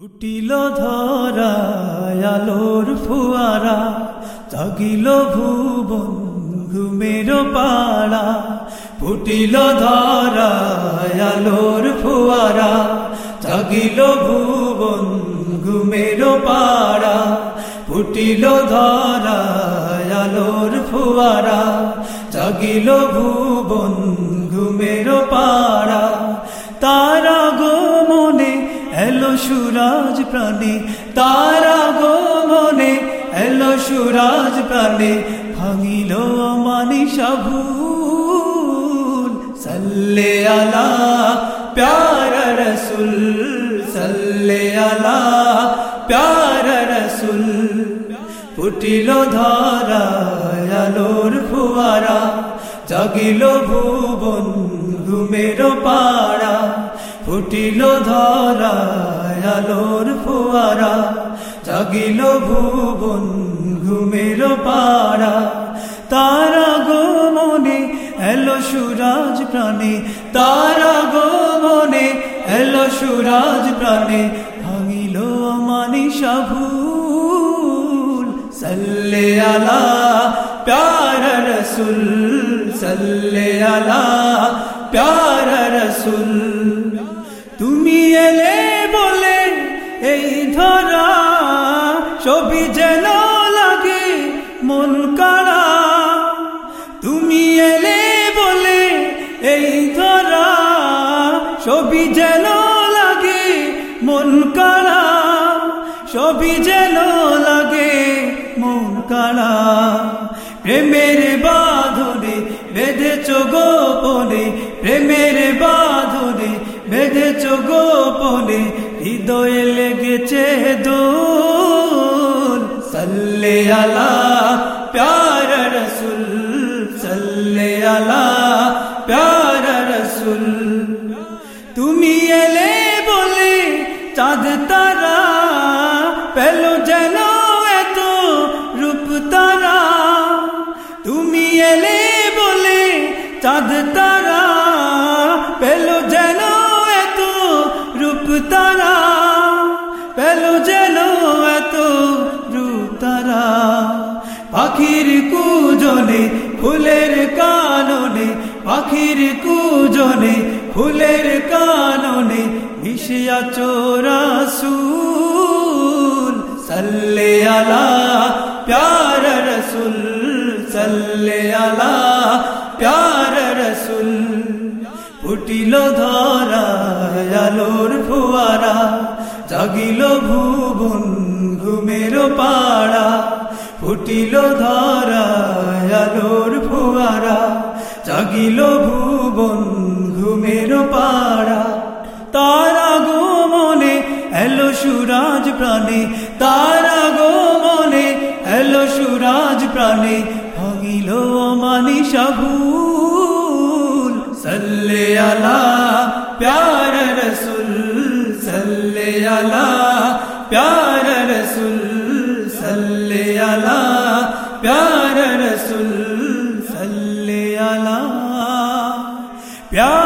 উঠিল ধরা আলোর ফুয়ারা, জাগিল ভুবন ঘুমের পাড়া। ফুটিল ধরা আলোর ফুয়ারা, জাগিল ভুবন ঘুমের পাড়া। ফুটিল ধরা আলোর ফুয়ারা, জাগিল ভুবন ঘুমের পাড়া। তারা সুরাজ প্রাণে, তারা গো মনে এলো সুরাজ প্রাণে, ভাঙিল মানি সাবুল সাল্লে আলা প্যার রসুল, সাল্লে আলা প্যার রসুল। ফুটিল ধরা আলোর ফুয়ারা, জাগিল ভুবন ঘুমের পাড়া। ফুটিল ধরা আলোর ফুয়ারা, জাগিল ভুবন ঘুমের পাড়া। তারা গো মনে এলো সুরাজ প্রাণে, তারা গো মনে এলো সুরাজ প্রাণে, ভাঙিল মানি সাভুল সাল্লে আলা প্যার রসুল, সাল্লে আলা প্যার রসুল। ছবি যেন লাগে মন কাড়া। তুমি এলে বলে এই ধরা। ছবি যেন লাগে মন কাড়া। ছবি যেন লাগে মন কাড়া। প্রেমের বাঁধনে বেঁধেছ গোপনে, প্রেমের বাঁধনে বেঁধেছ গোপনে, হৃদয়ে লেগেছে দোল সাল্লে আলা প্যার রসুল সাল্লে আলা প্যার রসুল তুমি এলে বলে চাঁদ তারা পেল যেন এত রূপ তারা তুমি এলে বলে চাঁদ পাখির কুজনে, ফুলের কাননে, পাখির কুজনে, ফুলের কাননে মিশিয়া চোরাসুল সাল্লে আলা প্যার রসুল, সাল্লে আলা প্যার রসুল। ফুটিল ধরা আলোর ফুয়ারা, জাগিল ভুবন ঘুমের পাড়া। ফুটিল ধরা, আলোর ফুয়ারা, জাগিল ভুবন ঘুমের পাড়া। তারা গো মনে এলো সুরাজ প্রাণে, তারা গো মনে এলো সুরাজ প্রাণে ভাঙিল মানি সাবুল সাল্লে আলা প্যার রসুল, সাল্লে আলা প্যার রসুল। প্যার রসুল সাল্লে আলা প্যার